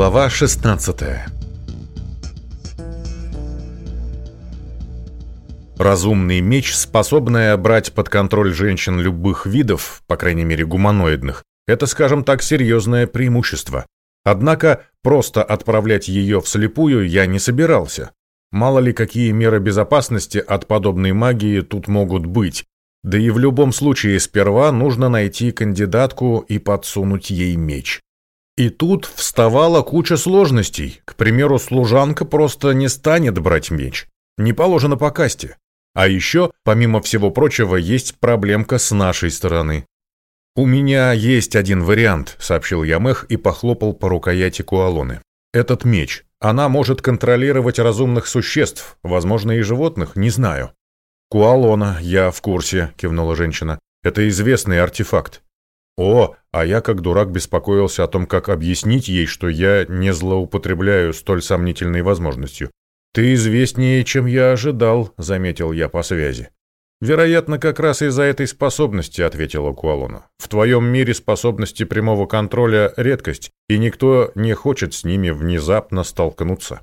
Глава 16 Разумный меч, способная брать под контроль женщин любых видов, по крайней мере гуманоидных, это, скажем так, серьезное преимущество. Однако просто отправлять ее вслепую я не собирался. Мало ли какие меры безопасности от подобной магии тут могут быть. Да и в любом случае сперва нужно найти кандидатку и подсунуть ей меч. И тут вставала куча сложностей. К примеру, служанка просто не станет брать меч. Не положено по касте. А еще, помимо всего прочего, есть проблемка с нашей стороны. «У меня есть один вариант», — сообщил Ямех и похлопал по рукояти Куалоны. «Этот меч. Она может контролировать разумных существ, возможно, и животных, не знаю». «Куалона, я в курсе», — кивнула женщина. «Это известный артефакт». «О, а я как дурак беспокоился о том, как объяснить ей, что я не злоупотребляю столь сомнительной возможностью. «Ты известнее, чем я ожидал», — заметил я по связи. «Вероятно, как раз из-за этой способности», — ответила Куалона. «В твоем мире способности прямого контроля — редкость, и никто не хочет с ними внезапно столкнуться».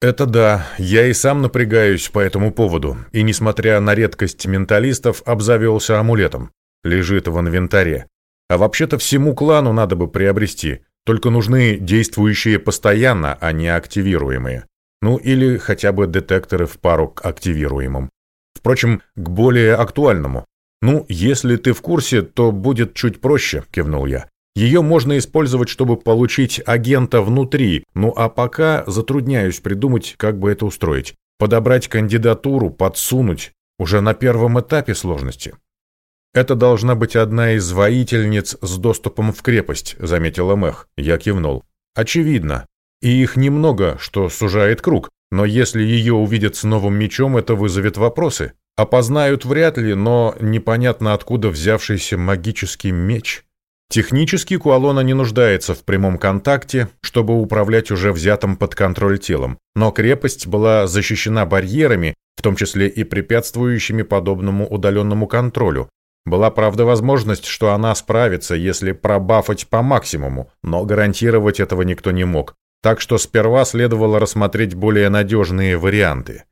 «Это да, я и сам напрягаюсь по этому поводу, и, несмотря на редкость менталистов, обзавелся амулетом. Лежит в инвентаре. А вообще-то всему клану надо бы приобрести, только нужны действующие постоянно, а не активируемые. Ну или хотя бы детекторы в пару к активируемым. Впрочем, к более актуальному. «Ну, если ты в курсе, то будет чуть проще», – кивнул я. «Ее можно использовать, чтобы получить агента внутри, ну а пока затрудняюсь придумать, как бы это устроить. Подобрать кандидатуру, подсунуть. Уже на первом этапе сложности». «Это должна быть одна из воительниц с доступом в крепость», – заметила Мэх. Я кивнул. «Очевидно. И их немного, что сужает круг, но если ее увидят с новым мечом, это вызовет вопросы. Опознают вряд ли, но непонятно откуда взявшийся магический меч. Технически Куалона не нуждается в прямом контакте, чтобы управлять уже взятым под контроль телом, но крепость была защищена барьерами, в том числе и препятствующими подобному удаленному контролю. Была, правда, возможность, что она справится, если пробафать по максимуму, но гарантировать этого никто не мог так что сперва следовало рассмотреть более надежные варианты.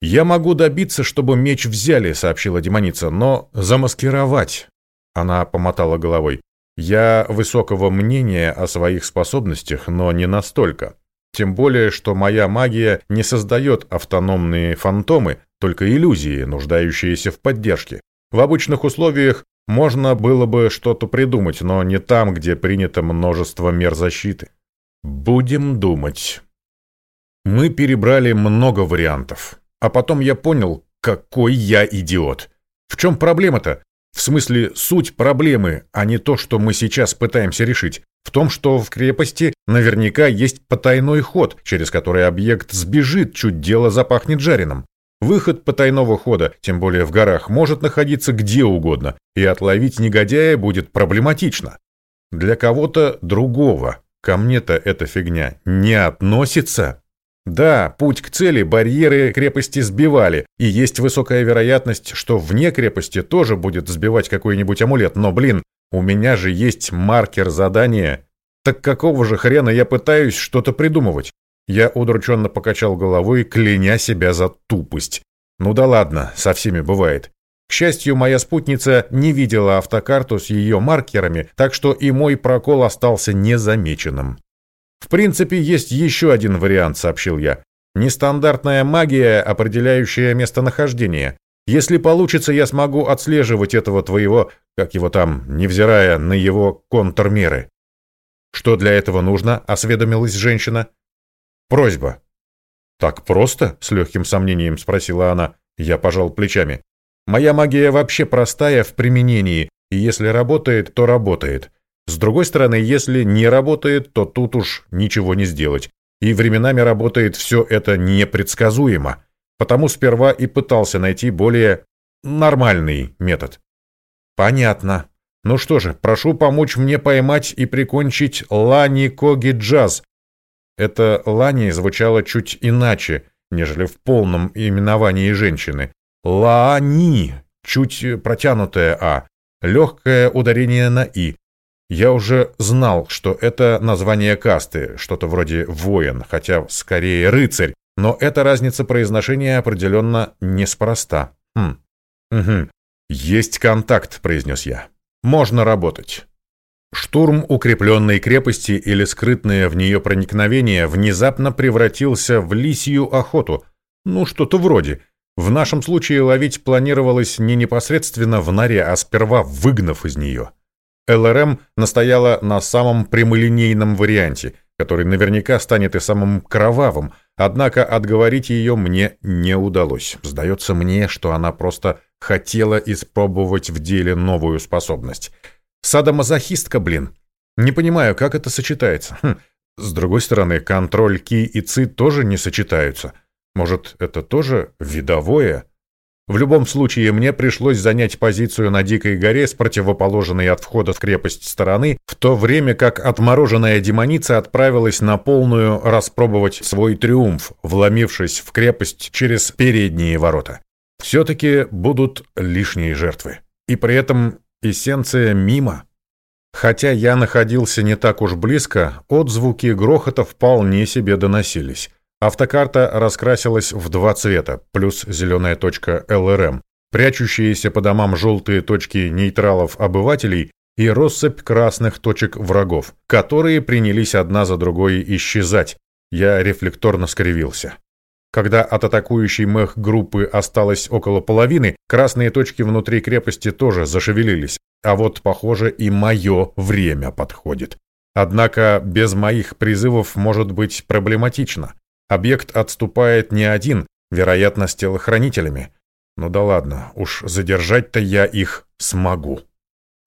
«Я могу добиться, чтобы меч взяли», — сообщила демоница, — «но замаскировать». Она помотала головой. «Я высокого мнения о своих способностях, но не настолько. Тем более, что моя магия не создает автономные фантомы, только иллюзии, нуждающиеся в поддержке. В обычных условиях можно было бы что-то придумать, но не там, где принято множество мер защиты. Будем думать. Мы перебрали много вариантов. А потом я понял, какой я идиот. В чем проблема-то? В смысле, суть проблемы, а не то, что мы сейчас пытаемся решить. В том, что в крепости наверняка есть потайной ход, через который объект сбежит, чуть дело запахнет жареным. Выход потайного хода, тем более в горах, может находиться где угодно, и отловить негодяя будет проблематично. Для кого-то другого. Ко мне-то эта фигня не относится. Да, путь к цели барьеры крепости сбивали, и есть высокая вероятность, что вне крепости тоже будет сбивать какой-нибудь амулет, но, блин, у меня же есть маркер задания. Так какого же хрена я пытаюсь что-то придумывать? Я удрученно покачал головой, кляня себя за тупость. Ну да ладно, со всеми бывает. К счастью, моя спутница не видела автокарту с ее маркерами, так что и мой прокол остался незамеченным. «В принципе, есть еще один вариант», — сообщил я. «Нестандартная магия, определяющая местонахождение. Если получится, я смогу отслеживать этого твоего, как его там, невзирая на его контрмеры». «Что для этого нужно?» — осведомилась женщина. «Просьба». «Так просто?» — с легким сомнением спросила она. Я пожал плечами. Моя магия вообще простая в применении, и если работает, то работает. С другой стороны, если не работает, то тут уж ничего не сделать. И временами работает все это непредсказуемо. Потому сперва и пытался найти более нормальный метод. Понятно. Ну что же, прошу помочь мне поймать и прикончить Лани Коги Джаз. Это Лани звучало чуть иначе, нежели в полном именовании женщины. Лаани, чуть протянутое «а», легкое ударение на «и». Я уже знал, что это название касты, что-то вроде «воин», хотя скорее «рыцарь», но эта разница произношения определенно неспроста. Хм. Угу. «Есть контакт», — произнес я. «Можно работать». Штурм укрепленной крепости или скрытное в нее проникновение внезапно превратился в лисью охоту. Ну, что-то вроде. В нашем случае ловить планировалось не непосредственно в норе, а сперва выгнав из нее. ЛРМ настояла на самом прямолинейном варианте, который наверняка станет и самым кровавым, однако отговорить ее мне не удалось. Сдается мне, что она просто хотела испробовать в деле новую способность — Садомазохистка, блин. Не понимаю, как это сочетается. Хм. С другой стороны, контроль ки и ци тоже не сочетаются. Может, это тоже видовое? В любом случае, мне пришлось занять позицию на Дикой горе с противоположной от входа в крепость стороны, в то время как отмороженная демоница отправилась на полную распробовать свой триумф, вломившись в крепость через передние ворота. Все-таки будут лишние жертвы. И при этом Эссенция мимо. Хотя я находился не так уж близко, отзвуки грохота вполне себе доносились. Автокарта раскрасилась в два цвета, плюс зеленая точка ЛРМ, прячущиеся по домам желтые точки нейтралов обывателей и россыпь красных точек врагов, которые принялись одна за другой исчезать. Я рефлекторно скривился. Когда от атакующей мех группы осталось около половины, красные точки внутри крепости тоже зашевелились. А вот, похоже, и мое время подходит. Однако без моих призывов может быть проблематично. Объект отступает не один, вероятно, с телохранителями. Ну да ладно, уж задержать-то я их смогу.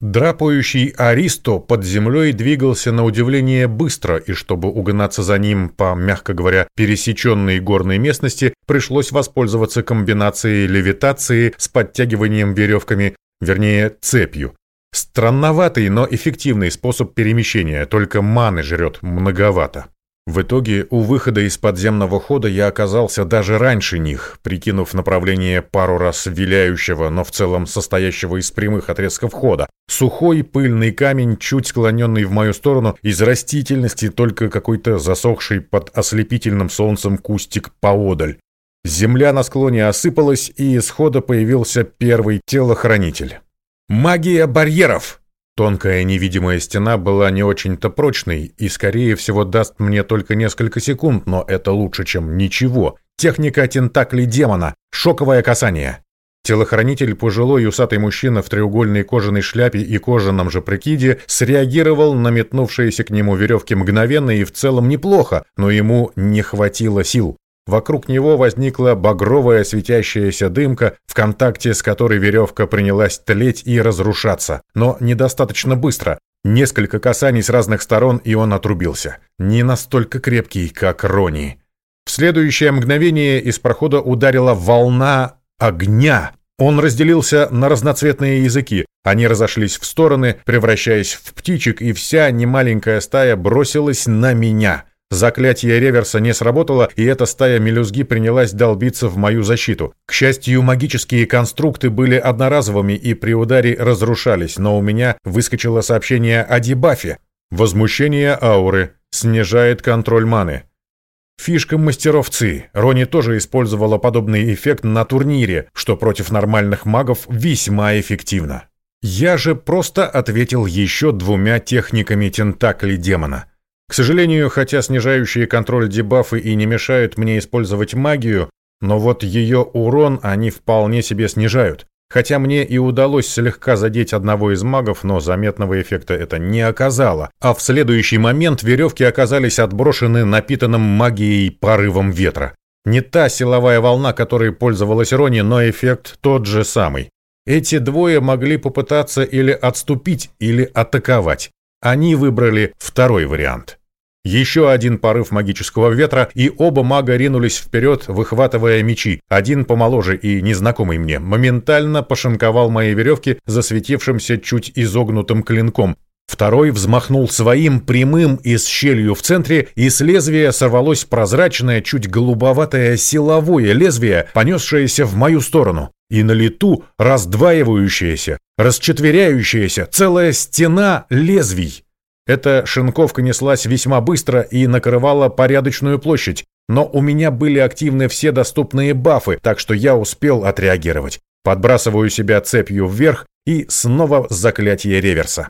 Драпающий Аристо под землей двигался на удивление быстро, и чтобы угнаться за ним по, мягко говоря, пересеченной горной местности, пришлось воспользоваться комбинацией левитации с подтягиванием веревками, вернее, цепью. Странноватый, но эффективный способ перемещения, только маны жрет многовато. В итоге у выхода из подземного хода я оказался даже раньше них, прикинув направление пару раз виляющего, но в целом состоящего из прямых отрезков хода. Сухой пыльный камень, чуть склоненный в мою сторону, из растительности только какой-то засохший под ослепительным солнцем кустик поодаль. Земля на склоне осыпалась, и из хода появился первый телохранитель. «Магия барьеров!» Тонкая невидимая стена была не очень-то прочной и, скорее всего, даст мне только несколько секунд, но это лучше, чем ничего. Техника тентакли демона. Шоковое касание. Телохранитель, пожилой усатый мужчина в треугольной кожаной шляпе и кожаном же прикиде, среагировал на метнувшиеся к нему веревки мгновенно и в целом неплохо, но ему не хватило сил. Вокруг него возникла багровая светящаяся дымка, в контакте с которой веревка принялась тлеть и разрушаться. Но недостаточно быстро. Несколько касаний с разных сторон, и он отрубился. Не настолько крепкий, как Рони. В следующее мгновение из прохода ударила волна огня. Он разделился на разноцветные языки. Они разошлись в стороны, превращаясь в птичек, и вся немаленькая стая бросилась на меня — Заклятие реверса не сработало, и эта стая мелюзги принялась долбиться в мою защиту. К счастью, магические конструкты были одноразовыми и при ударе разрушались, но у меня выскочило сообщение о дебафе. Возмущение ауры. Снижает контроль маны. Фишка мастеров ЦИ. Рони тоже использовала подобный эффект на турнире, что против нормальных магов весьма эффективно. Я же просто ответил еще двумя техниками тентакли демона — к сожалению, хотя снижающие контроль дебафы и не мешают мне использовать магию, но вот ее урон они вполне себе снижают. Хотя мне и удалось слегка задеть одного из магов, но заметного эффекта это не оказало. А в следующий момент веревки оказались отброшены напитанным магией порывом ветра. Не та силовая волна, которой пользовалась Рони, но эффект тот же самый. Эти двое могли попытаться или отступить, или атаковать. Они выбрали второй вариант. Еще один порыв магического ветра, и оба мага ринулись вперед, выхватывая мечи. Один помоложе и незнакомый мне моментально пошинковал мои веревки засветившимся чуть изогнутым клинком. Второй взмахнул своим прямым и с щелью в центре, и с лезвия сорвалось прозрачное, чуть голубоватое силовое лезвие, понесшееся в мою сторону. И на лету раздваивающаяся, расчетверяющаяся целая стена лезвий. Эта шинковка неслась весьма быстро и накрывала порядочную площадь, но у меня были активны все доступные бафы, так что я успел отреагировать. Подбрасываю себя цепью вверх и снова заклятие реверса.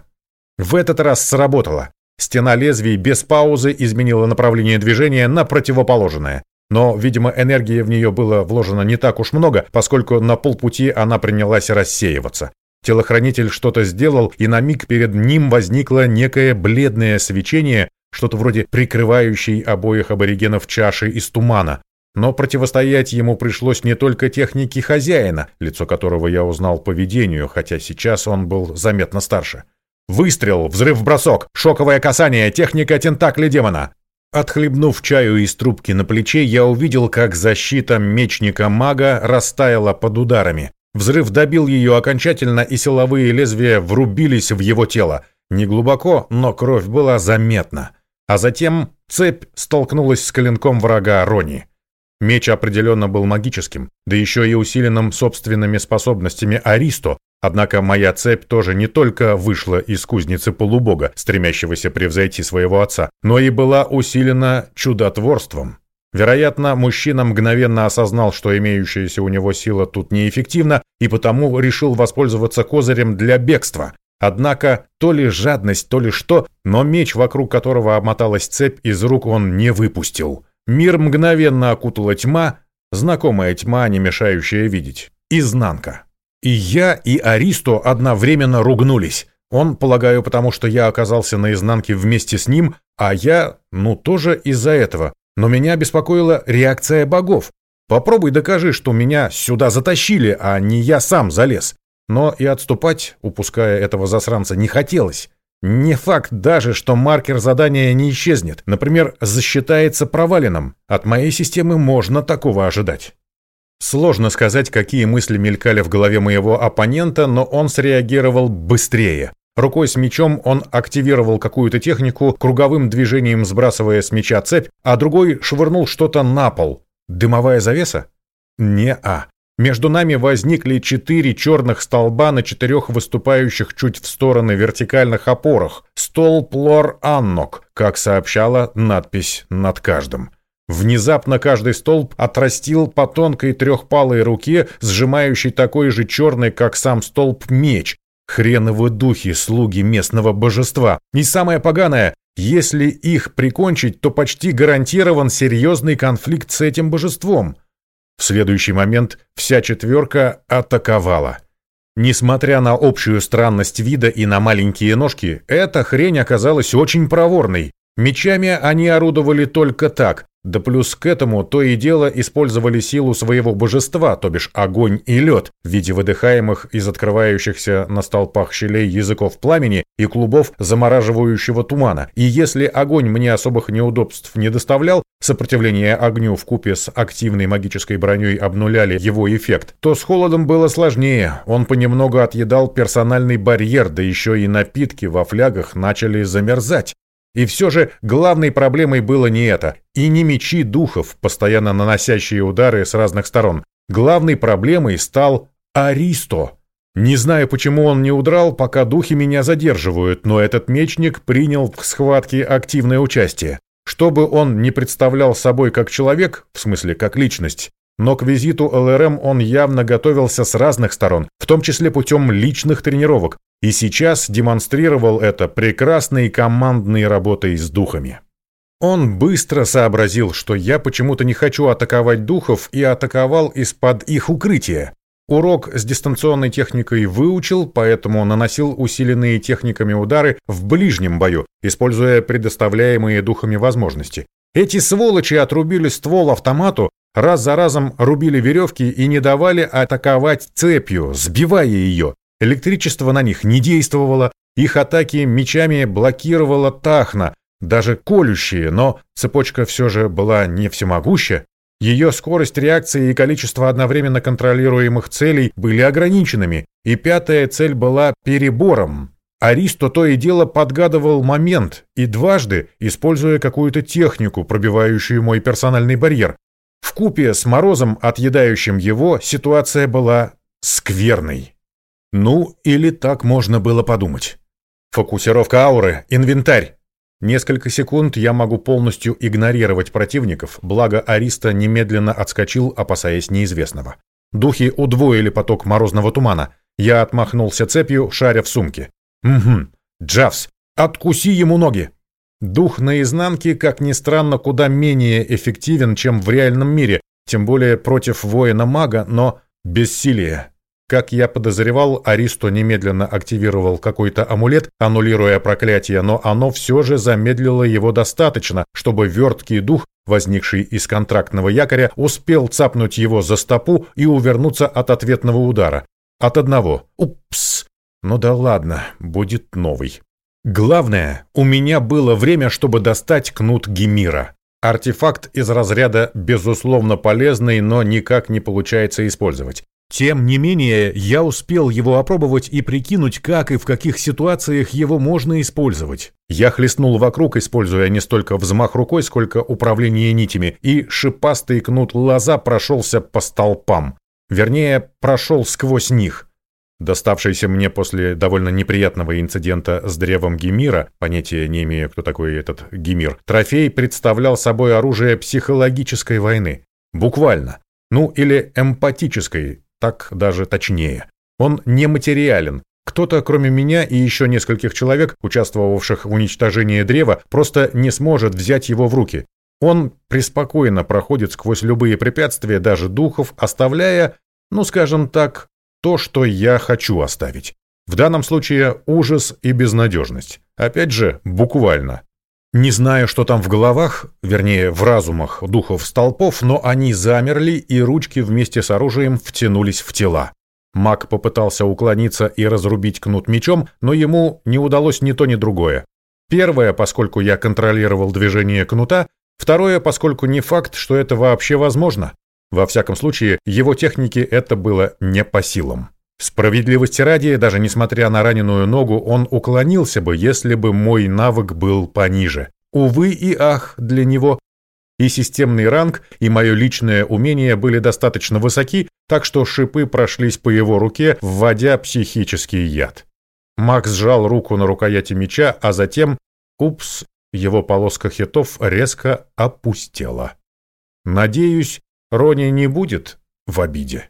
В этот раз сработало. Стена лезвий без паузы изменила направление движения на противоположное. Но, видимо, энергии в нее было вложено не так уж много, поскольку на полпути она принялась рассеиваться. Телохранитель что-то сделал, и на миг перед ним возникло некое бледное свечение, что-то вроде прикрывающей обоих аборигенов чаши из тумана. Но противостоять ему пришлось не только технике хозяина, лицо которого я узнал по видению, хотя сейчас он был заметно старше. Выстрел, взрыв-бросок, шоковое касание, техника тентакли демона. Отхлебнув чаю из трубки на плече, я увидел, как защита мечника-мага растаяла под ударами. Взрыв добил ее окончательно, и силовые лезвия врубились в его тело. Не глубоко, но кровь была заметна. А затем цепь столкнулась с клинком врага Рони. Меч определенно был магическим, да еще и усиленным собственными способностями Аристо, однако моя цепь тоже не только вышла из кузницы полубога, стремящегося превзойти своего отца, но и была усилена чудотворством. Вероятно, мужчина мгновенно осознал, что имеющаяся у него сила тут неэффективна, и потому решил воспользоваться козырем для бегства. Однако, то ли жадность, то ли что, но меч, вокруг которого обмоталась цепь, из рук он не выпустил. Мир мгновенно окутала тьма, знакомая тьма, не мешающая видеть. Изнанка. И я, и Аристо одновременно ругнулись. Он, полагаю, потому что я оказался на изнанке вместе с ним, а я, ну, тоже из-за этого. Но меня беспокоила реакция богов. Попробуй докажи, что меня сюда затащили, а не я сам залез. Но и отступать, упуская этого засранца, не хотелось. Не факт даже, что маркер задания не исчезнет. Например, засчитается проваленным. От моей системы можно такого ожидать. Сложно сказать, какие мысли мелькали в голове моего оппонента, но он среагировал быстрее. Рукой с мечом он активировал какую-то технику, круговым движением сбрасывая с меча цепь, а другой швырнул что-то на пол. Дымовая завеса? Не-а. Между нами возникли четыре черных столба на четырех выступающих чуть в стороны вертикальных опорах. Столб Лор Аннок, как сообщала надпись над каждым. Внезапно каждый столб отрастил по тонкой трехпалой руке, сжимающей такой же черный, как сам столб, меч. Хреновы духи, слуги местного божества. И самое поганое, если их прикончить, то почти гарантирован серьезный конфликт с этим божеством. В следующий момент вся четверка атаковала. Несмотря на общую странность вида и на маленькие ножки, эта хрень оказалась очень проворной. Мечами они орудовали только так, да плюс к этому то и дело использовали силу своего божества, то бишь огонь и лед, в виде выдыхаемых из открывающихся на столпах щелей языков пламени и клубов замораживающего тумана. И если огонь мне особых неудобств не доставлял, сопротивление огню в купе с активной магической броней обнуляли его эффект, то с холодом было сложнее. Он понемногу отъедал персональный барьер, да еще и напитки во флягах начали замерзать. И все же главной проблемой было не это, и не мечи духов, постоянно наносящие удары с разных сторон. Главной проблемой стал Аристо. Не знаю, почему он не удрал, пока духи меня задерживают, но этот мечник принял в схватке активное участие. Чтобы он не представлял собой как человек, в смысле как личность, но к визиту ЛРМ он явно готовился с разных сторон, в том числе путем личных тренировок, и сейчас демонстрировал это прекрасной командной работой с духами. Он быстро сообразил, что я почему-то не хочу атаковать духов и атаковал из-под их укрытия. Урок с дистанционной техникой выучил, поэтому наносил усиленные техниками удары в ближнем бою, используя предоставляемые духами возможности. Эти сволочи отрубили ствол автомату, раз за разом рубили веревки и не давали атаковать цепью, сбивая ее. Электричество на них не действовало, их атаки мечами блокировала Тахна, даже колющие, но цепочка все же была не всемогуща. Ее скорость реакции и количество одновременно контролируемых целей были ограниченными, и пятая цель была перебором. Аристо то и дело подгадывал момент и дважды, используя какую-то технику, пробивающую мой персональный барьер. В купе с морозом, отъедающим его, ситуация была скверный. Ну, или так можно было подумать. Фокусировка ауры, инвентарь. Несколько секунд я могу полностью игнорировать противников, благо Ариста немедленно отскочил, опасаясь неизвестного. Духи удвоили поток морозного тумана. Я отмахнулся цепью, шаря в сумке. «Угу. Джавс, откуси ему ноги!» Дух наизнанке, как ни странно, куда менее эффективен, чем в реальном мире, тем более против воина-мага, но бессилие. Как я подозревал, Аристо немедленно активировал какой-то амулет, аннулируя проклятие, но оно все же замедлило его достаточно, чтобы верткий дух, возникший из контрактного якоря, успел цапнуть его за стопу и увернуться от ответного удара. От одного. Упс. Ну да ладно, будет новый. Главное, у меня было время, чтобы достать кнут Гемира. Артефакт из разряда безусловно полезный, но никак не получается использовать. Тем не менее, я успел его опробовать и прикинуть, как и в каких ситуациях его можно использовать. Я хлестнул вокруг, используя не столько взмах рукой, сколько управление нитями, и шипастый кнут лоза прошелся по столпам. Вернее, прошел сквозь них. Доставшийся мне после довольно неприятного инцидента с древом Гемира, понятия не имею, кто такой этот Гемир, трофей представлял собой оружие психологической войны. Буквально. Ну, или эмпатической, так даже точнее. Он нематериален. Кто-то, кроме меня и еще нескольких человек, участвовавших в уничтожении древа, просто не сможет взять его в руки. Он преспокойно проходит сквозь любые препятствия, даже духов, оставляя, ну скажем так, то, что я хочу оставить. В данном случае ужас и безнадежность. Опять же, буквально. Не знаю, что там в головах, вернее, в разумах духов столпов, но они замерли, и ручки вместе с оружием втянулись в тела. Маг попытался уклониться и разрубить кнут мечом, но ему не удалось ни то, ни другое. Первое, поскольку я контролировал движение кнута, второе, поскольку не факт, что это вообще возможно. Во всяком случае, его технике это было не по силам. Справедливости ради, даже несмотря на раненую ногу, он уклонился бы, если бы мой навык был пониже. Увы и ах для него. И системный ранг, и мое личное умение были достаточно высоки, так что шипы прошлись по его руке, вводя психический яд. Макс сжал руку на рукояти меча, а затем, упс, его полоска хитов резко опустела. Надеюсь, Рони не будет в обиде.